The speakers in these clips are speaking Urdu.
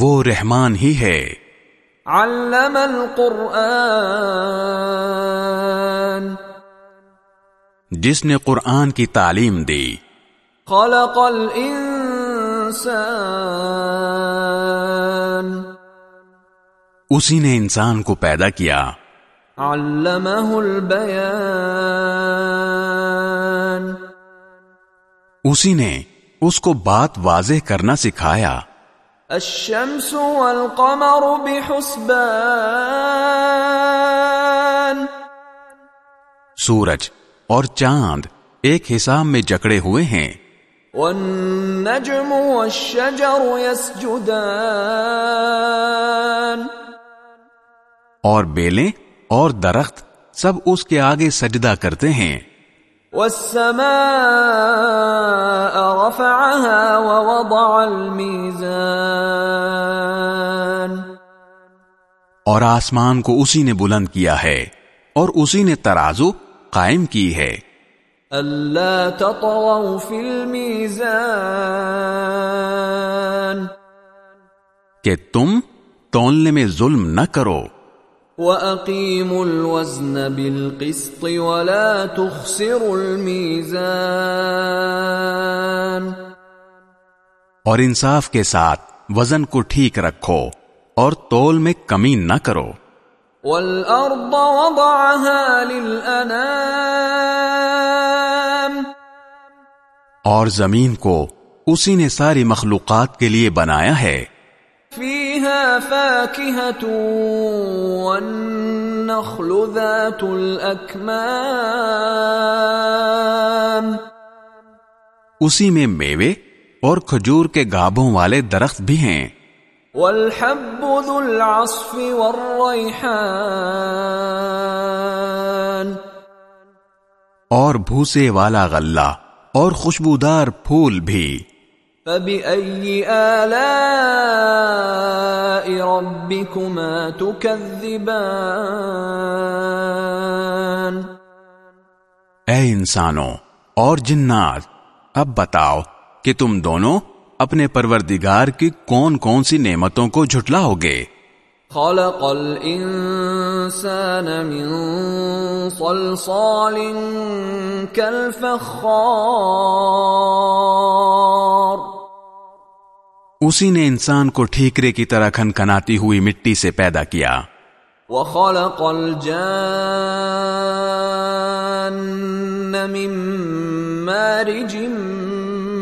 وہ رحمان ہی ہے۔ علم القرآن۔ جس نے قرآن کی تعلیم دی۔ خلق الانسان۔ اسی نے انسان کو پیدا کیا۔ علمہ البیان۔ اسی نے اس کو بات واضح کرنا سکھایا۔ الشمس والقمر بحسبان. سورج اور چاند ایک حساب میں جکڑے ہوئے ہیں۔ والنجم والشجر يسجدان. اور بیلیں اور درخت سب اس کے آگے سجدہ کرتے ہیں۔ والسماء رفعها ووضع الميزان. اور آسمان کو اسی نے بلند کیا ہے اور اسی نے ترازو قائم کی ہے۔ ألا تطغوا في الميزان. کہ تم تولنے میں ظلم نہ کرو۔ وَأَقِيمُوا الْوَزْنَ بِالْقِسْطِ وَلَا تُخْسِرُوا الْمِيزَانَ اور انصاف کے ساتھ وزن کو ٹھیک رکھو اور تول میں کمی نہ کرو۔ وَالْأَرْضَ وَضَعَهَا لِلْأَنَامِ اور زمین کو اسی نے ساری مخلوقات کے لیے بنایا ہے۔ فِيهَا فَاكِهَةٌ وَالنَّخْلُ ذَاتُ الْأَكْمَامِ. اسی میں میوے اور کھجور کے گابوں والے درخت بھی ہیں۔ والحب ذو العصف والریحان اور بھوسے والا غلہ اور خوشبودار پھول بھی۔ فبأي آلاء ربكما تكذبان اے انسانوں اور جنات اب بتاؤ کہ تم دونوں اپنے پروردگار کی کون کون سی نعمتوں کو جھٹلاؤ گے خلق الإنسان من صلصال كالفخار اسی نے انسان کو ٹھیکرے کی طرح کھنکھناتی ہوئی مٹی سے پیدا کیا۔ وخلق الجان من مارج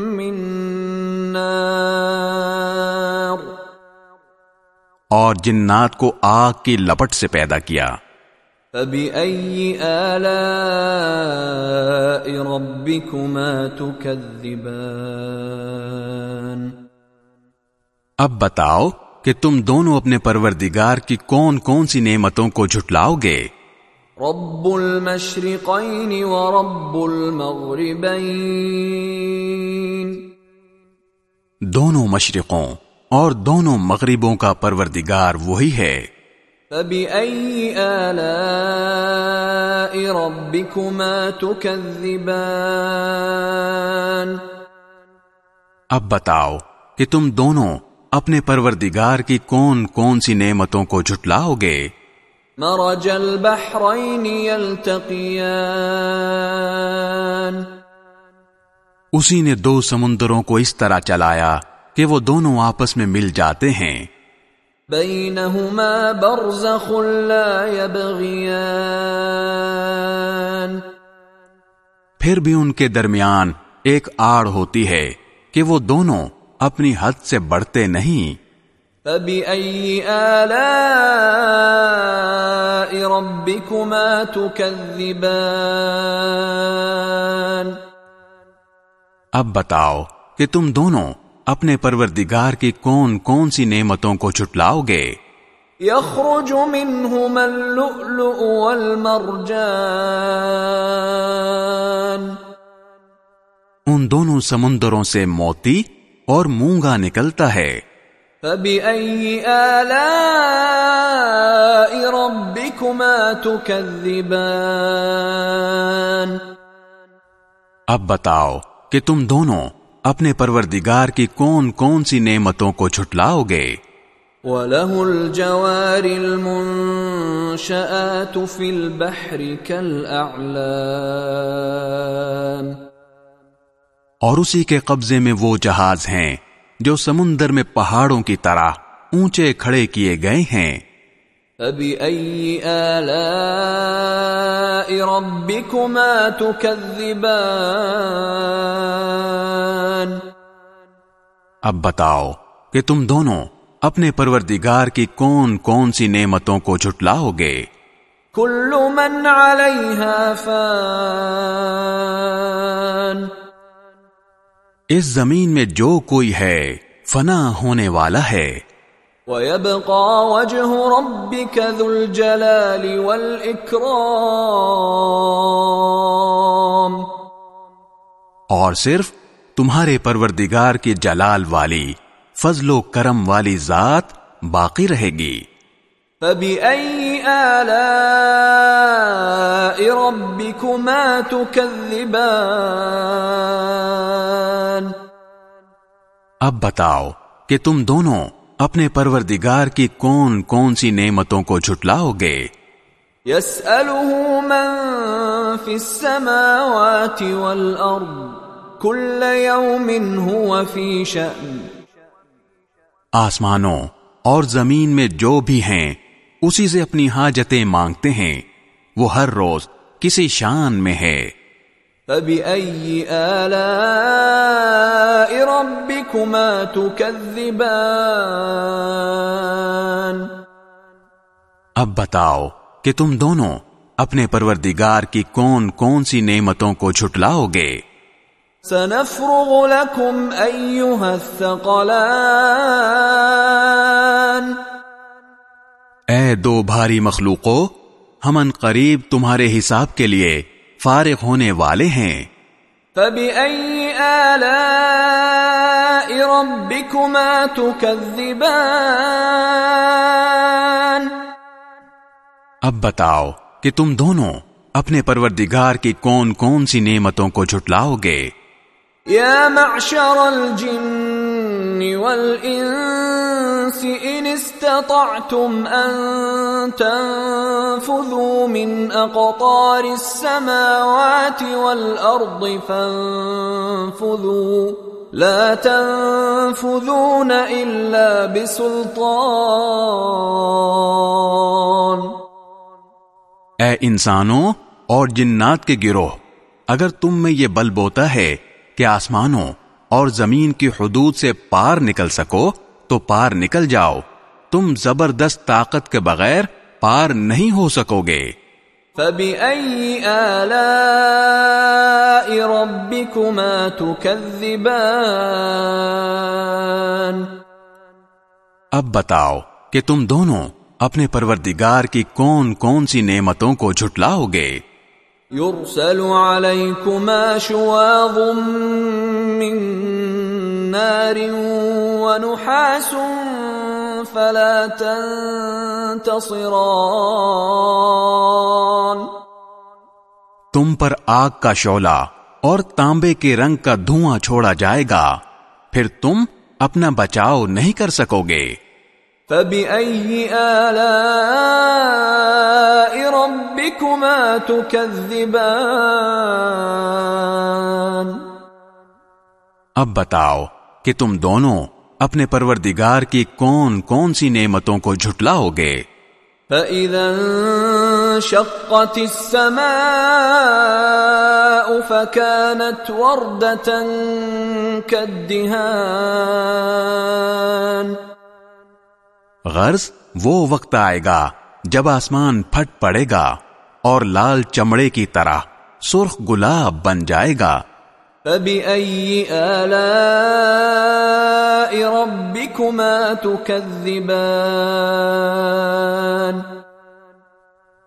من نار۔ اور جنات کو آگ کی لپٹ سے پیدا کیا۔ فبأي آلاء ربكما تكذبان؟ اب بتاؤ کہ تم دونوں اپنے پروردگار کی کون کون سی نعمتوں کو جھٹلاؤ گے رب المشرقين ورب المغربين دونوں مشرقوں اور دونوں مغربوں کا پروردگار وہی ہے۔ فبأي آلاء ربكما تكذبان؟ اب بتاؤ کہ تم دونوں اپنے پروردگار کی کون کون سی نعمتوں کو جھٹلاؤ گے مرج البحرين يلتقيان اسی نے دو سمندروں کو اس طرح چلایا کہ وہ دونوں آپس میں مل جاتے ہیں۔ بينهما برزخ لا يبغيان پھر بھی ان کے درمیان ایک آڑ ہوتی ہے کہ وہ دونوں اپنی حد سے بڑھتے نہیں۔ فبأي آلاء ربكما تكذبان اب بتاؤ کہ تم دونوں اپنے پروردگار کی کون کون سی نعمتوں کو جھٹلاؤ گے؟ يخرج منهما اللؤلؤ والمرجان ان دونوں سمندروں سے موتی اور مونگا نکلتا ہے۔ فبأي آلاء ربكما تكذبان اب بتاؤ کہ تم دونوں اپنے پروردگار کی کون کون سی نعمتوں کو جھٹلاؤ گے؟ وَلَهُ الْجَوَارِ الْمُنشَآتُ فِي الْبَحْرِ كَالْأَعْلَامِ اور اسی کے قبضے میں وہ جہاز ہیں جو سمندر میں پہاڑوں کی طرح اونچے کھڑے کیے گئے ہیں۔ فَبِأَيِّ آلَاءِ رَبِّكُمَا تُكَذِّبَانِ اب بتاؤ کہ تم دونوں اپنے پروردگار کی کون کون سی نعمتوں کو جھٹلاؤ گے كل من عليها فان اس زمین میں جو کوئی ہے فنا ہونے والا ہے۔ ويبقى وجه ربك ذو الجلال والإكرام۔ اور صرف تمہارے پروردگار کی جلال والی فضل و کرم والی ذات باقی رہے گی۔ فبأي آلاء ربكما تكذبان؟ اب بتاؤ کہ تم دونوں اپنے پروردگار کی کون کون سی نعمتوں کو جھٹلاؤ گے يسأله من في السماوات والأرض كل يوم هو في شأن۔ آسمانوں اور زمین میں جو بھی ہیں اسی سے اپنی حاجتیں مانگتے ہیں۔ وہ ہر روز کسی شان میں ہے۔ فبأي آلاء ربكما تكذبان اب بتاؤ کہ تم دونوں اپنے پروردگار کی کون کون سی نعمتوں کو جھٹلاؤ گے؟ سنفرغ لكم أيها الثقلان اے دو بھاری مخلوقوں ہم ان قریب تمہارے حساب کے لیے فارغ ہونے والے ہیں۔ فبأي آلاء ربكما تكذبان اب بتاؤ کہ تم دونوں اپنے پروردگار کی کون کون سی نعمتوں کو جھٹلاؤ گے؟ يا معشر الجن والإنس إن استطعتم أن تنفذوا من أقطار السماوات والأرض فانفذوا. لا تنفذون إلا بسلطان. اے انسانوں اور جنات کے گروہ، اگر تم میں یہ بل بوتا ہے کہ آسمانوں اور زمین کی حدود سے پار نکل سکو تو پار نکل جاؤ۔ تم زبردست طاقت کے بغیر پار نہیں ہو سکو گے فبأي آلاء ربكما تكذبان اب بتاؤ کہ تم دونوں اپنے پروردگار کی کون کون سی نعمتوں کو جھٹلاؤ گے يرسل عليكما شواظ من نار ونحاس فلا تنتصران. تم پر آگ کا شعلہ اور تانبے کے رنگ کا دھواں چھوڑا جائے گا، پھر تم اپنا بچاؤ نہیں کر سکو گے۔ فبأي آلاء ربكما تكذبان اب بتاؤ کہ تم دونوں اپنے پروردگار کی کون کون سی نعمتوں کو جھٹلاؤ گے فإذا انشقت السماء فكانت وردة كالدهان غرض وہ وقت آئے گا جب آسمان پھٹ پڑے گا اور لال چمڑے کی طرح سرخ گلاب بن جائے گا۔ فبأي آلاء ربكما تكذبان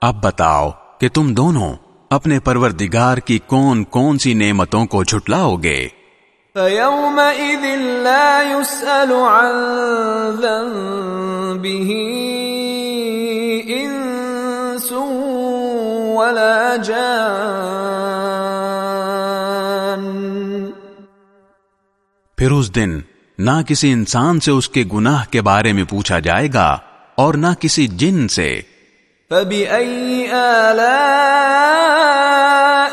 اب بتاؤ کہ تم دونوں اپنے پروردگار کی کون کون سی نعمتوں کو جھٹلاؤ گے؟ فيومئذ لا يسأل عن ذنبه إنس ولا جان. پھر اس دن نہ کسی انسان سے اس کے گناہ کے بارے میں پوچھا جائے گا اور نہ کسی جن سے۔ فبأي آلاء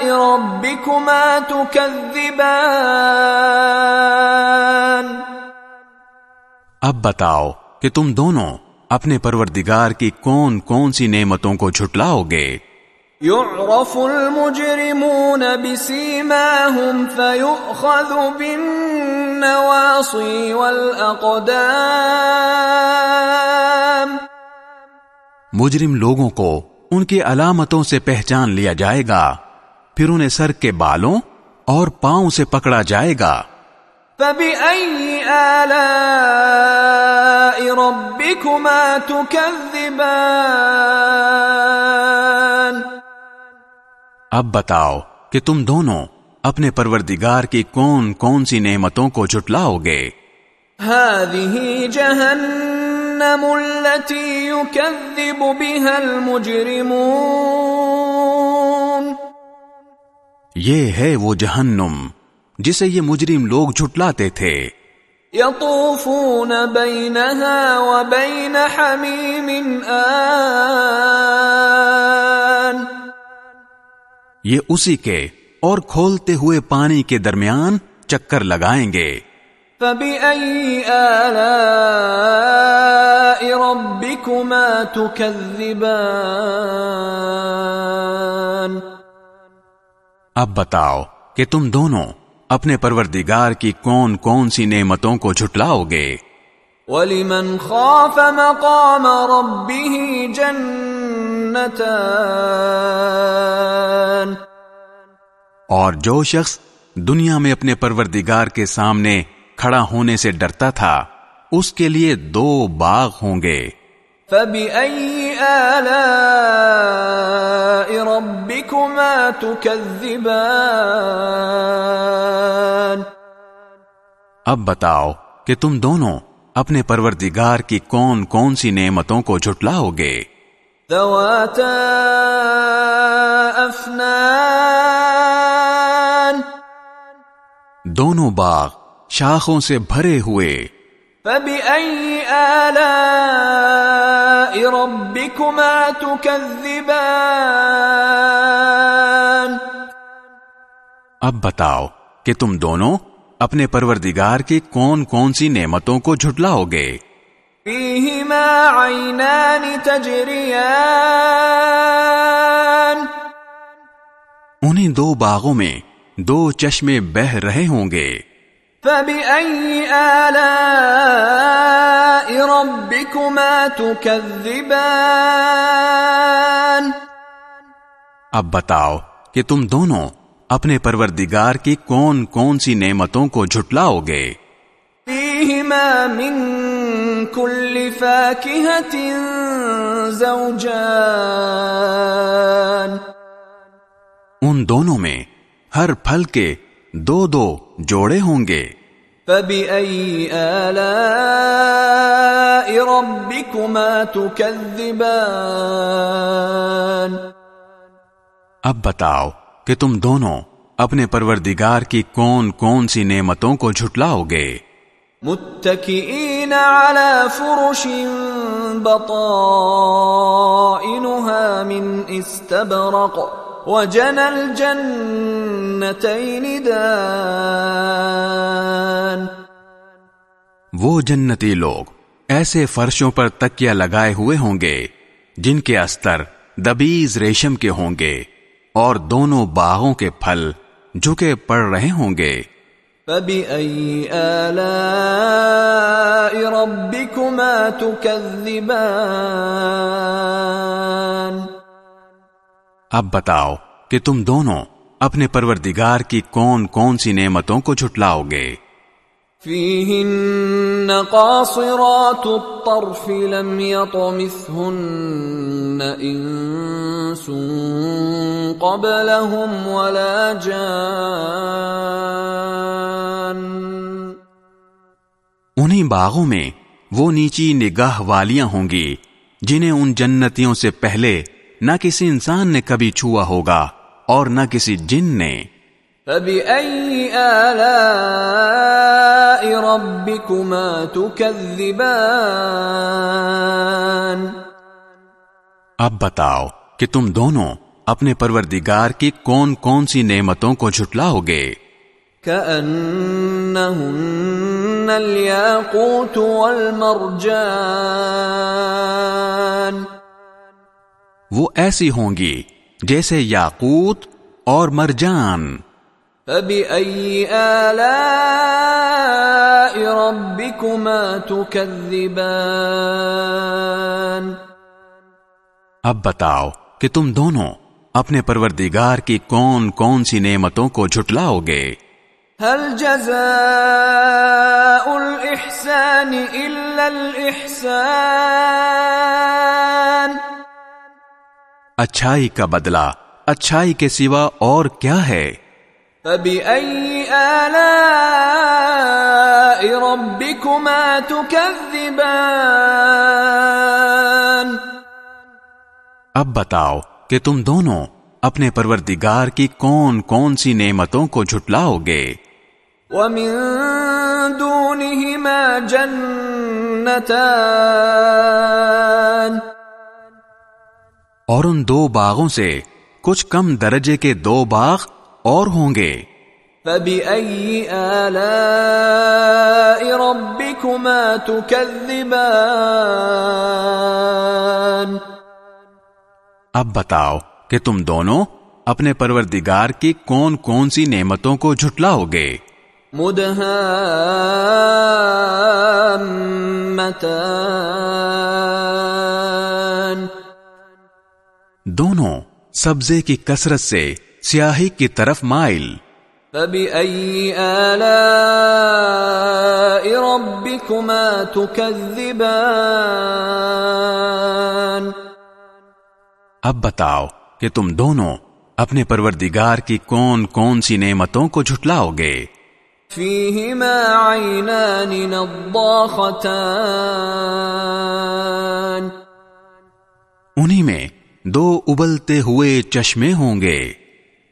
ربكما تكذبان۔ اب بتاؤ کہ تم دونوں اپنے پروردگار کی کون کون سی نعمتوں کو جھٹلاؤ گے يعرف المجرمون بسيماهم فيؤخذ بالنواصي والأقدام۔ مجرم لوگوں کو ان کی علامتوں سے پہچان لیا جائے گا۔ پھر انہیں سر کے بالوں اور پاؤں سے پکڑا جائے گا۔ فبأي آلاء ربكما تكذبان اب بتاؤ کہ تم دونوں اپنے پروردگار کی کون کون سی نعمتوں کو جھٹلاؤ گے؟ هذه جهنم التي يكذب بها المجرمون یہ ہے وہ جہنم جسے یہ مجرم لوگ جھٹلاتے تھے۔ يطوفون بينها وبين حميم آن۔ یہ اسی کے اور کھولتے ہوئے پانی کے درمیان چکر لگائیں گے۔ فبأي آلاء ربكما تكذبان اب بتاؤ کہ تم دونوں اپنے پروردگار کی کون کون سی نعمتوں کو جھٹلاؤ گے؟ ولمن خاف مقام ربه جنتان اور جو شخص دنیا میں اپنے پروردگار کے سامنے کھڑا ہونے سے ڈرتا تھا اس کے لیے دو باغ ہوں گے۔ فبأي آلاء ربكما تكذبان اب بتاؤ کہ تم دونوں اپنے پروردگار کی کون کون سی نعمتوں کو جھٹلاؤ گے ذواتا أفنان دونوں باغ شاخوں سے بھرے ہوئے۔ فبأي آلاء ربكما تكذبان اب بتاؤ کہ تم دونوں اپنے پروردگار کی کون کون سی نعمتوں کو جھٹلاؤ گے فيهما عينان تجريان انہیں دو باغوں میں دو چشمے بہ رہے ہوں گے۔ فبأي آلاء ربكما تكذبان اب بتاؤ کہ تم دونوں اپنے پروردگار کی کون کون سی نعمتوں کو جھٹلاؤ گے؟ فيهما من كل فاكهة زوجان ان دونوں میں ہر پھل کے دو دو جوڑے ہوں گے۔ فبأي آلاء ربكما تكذبان اب بتاؤ کہ تم دونوں اپنے پروردگار کی کون کون سی نعمتوں کو جھٹلاؤ گے۔ متكئين على فرش بطائنها من استبرق وجنى الجنتين دان۔ وہ جنتی لوگ ایسے فرشوں پر تکیا لگائے ہوئے ہوں گے جن کے استر دبیز ریشم کے ہوں گے اور دونوں باغوں کے پھل جھکے پڑ رہے ہوں گے۔ فبأي آلاء ربكما تكذبان؟ اب بتاؤ کہ تم دونوں اپنے پروردگار کی کون کون سی نعمتوں کو جھٹلاؤ گے؟ فيهن قاصرات الطرف لم يطمثهن انس قبلهم ولا جان انہی باغوں میں وہ نیچی نگاہ والیاں ہوں گی جنہیں ان جنتیوں سے پہلے نہ کسی انسان نے کبھی چھوا ہوگا اور نہ کسی جن نے۔ فبأي آلاء ربكما تكذبان اب بتاؤ کہ تم دونوں اپنے پروردگار کی کون کون سی نعمتوں کو جھٹلاؤ گے كأنهن الياقوت والمرجان وہ ایسی ہوں گی جیسے یاقوت اور مرجان۔ فبأي آلاء ربكما تكذبان اب بتاؤ کہ تم دونوں اپنے پروردگار کی کون کون سی نعمتوں کو جھٹلاؤ گے۔ هل جزاء الإحسان إلا الإحسان اچھائی کا بدلہ اچھائی کے سوا اور کیا ہے؟ فبأي آلاء ربكما تكذبان؟ اب بتاؤ کہ تم دونوں اپنے پروردگار کی کون کون سی نعمتوں کو جھٹلاؤ گے؟ ومن دونهما جنتان اور ان دو باغوں سے کچھ کم درجے کے دو باغ اور ہوں گے۔ فبأي آلاء ربكما تكذبان اب بتاؤ کہ تم دونوں اپنے پروردگار کی کون کون سی نعمتوں کو جھٹلاؤ گے مدهامتان دونوں سبزے کی کثرت سے سیاہی کی طرف مائل۔ فبأي آلاء ربكما تكذبان اب بتاؤ کہ تم دونوں اپنے پروردگار کی کون کون سی نعمتوں کو جھٹلاؤ گے۔ فيهما عينان نضاختان انہی میں دو ابلتے ہوئے چشمے ہوں گے۔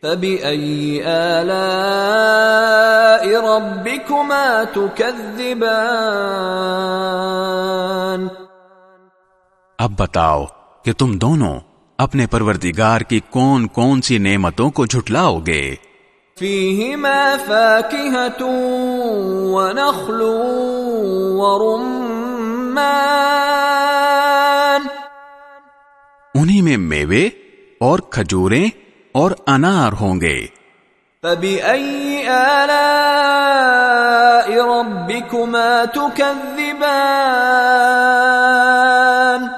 فبأي آلاء ربكما تكذبان اب بتاؤ کہ تم دونوں اپنے پروردگار کی کون کون سی نعمتوں کو جھٹلاؤ گے۔ فيهما فاكهة ونخل ورمان انہی میں میوے اور کھجوریں اور انار ہوں گے۔ فبأي آلاء ربكما تكذبان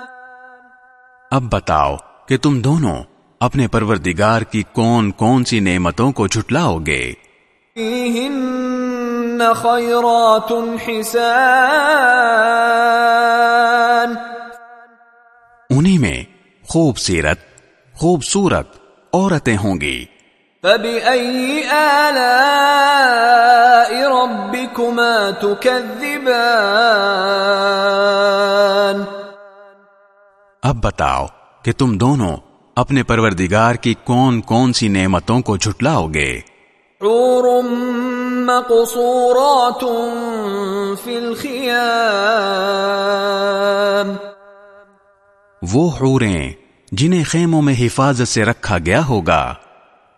اب بتاؤ کہ تم دونوں اپنے پروردگار کی کون کون سی نعمتوں کو جھٹلاؤ گے۔ خيرات حسان انہی میں خوبصیرت خوبصورت عورتیں ہوں گی۔ فبأي آلاء ربكما تكذبان اب بتاؤ کہ تم دونوں اپنے پروردگار کی کون کون سی نعمتوں کو جھٹلاؤ گے۔ حور مقصورات في الخيام وہ حوریں جنہیں خیموں میں حفاظت سے رکھا گیا ہوگا۔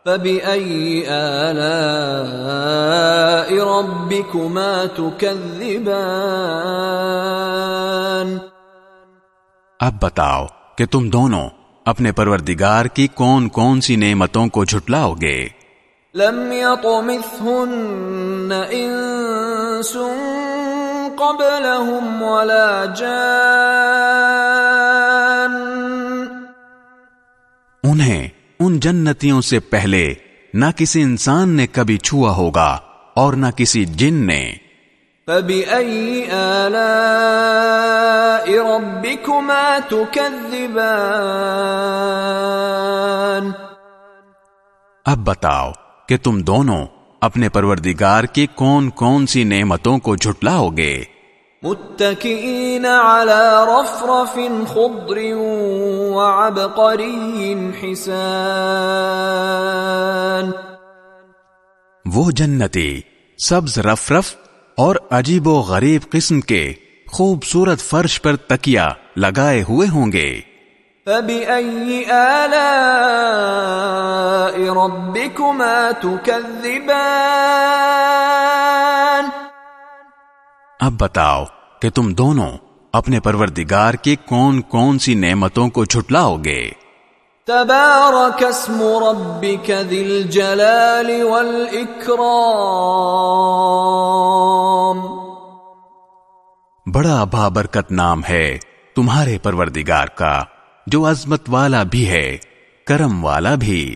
فبأي آلاء ربكما تكذبان اب بتاؤ کہ تم دونوں اپنے پروردگار کی کون کون سی نعمتوں کو جھٹلاؤ گے؟ لم يطمثهن انس قبلهم ولا جان انہیں ان جنتیوں سے پہلے نہ کسی انسان نے کبھی چھوا ہوگا اور نہ کسی جن نے۔ فبأي آلاء ربكما تكذبان اب بتاؤ کہ تم دونوں اپنے پروردگار کی کون کون سی نعمتوں کو جھٹلاؤ گے؟ متكئين على رفرف خضر وعبقري حسان. وہ جنتی سبز رف رف اور عجیب و غریب قسم کے خوبصورت فرش پر تکیا لگائے ہوئے ہوں گے۔ فبأي آلاء ربكما تكذبان؟ اب بتاؤ کہ تم دونوں اپنے پروردگار کی کون کون سی نعمتوں کو جھٹلاؤ گے تبارك اسم ربك ذي الجلال والإكرام بڑا بابرکت نام ہے تمہارے پروردگار کا جو عظمت والا بھی ہے کرم والا بھی۔